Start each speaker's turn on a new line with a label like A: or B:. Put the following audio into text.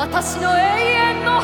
A: 私の永遠の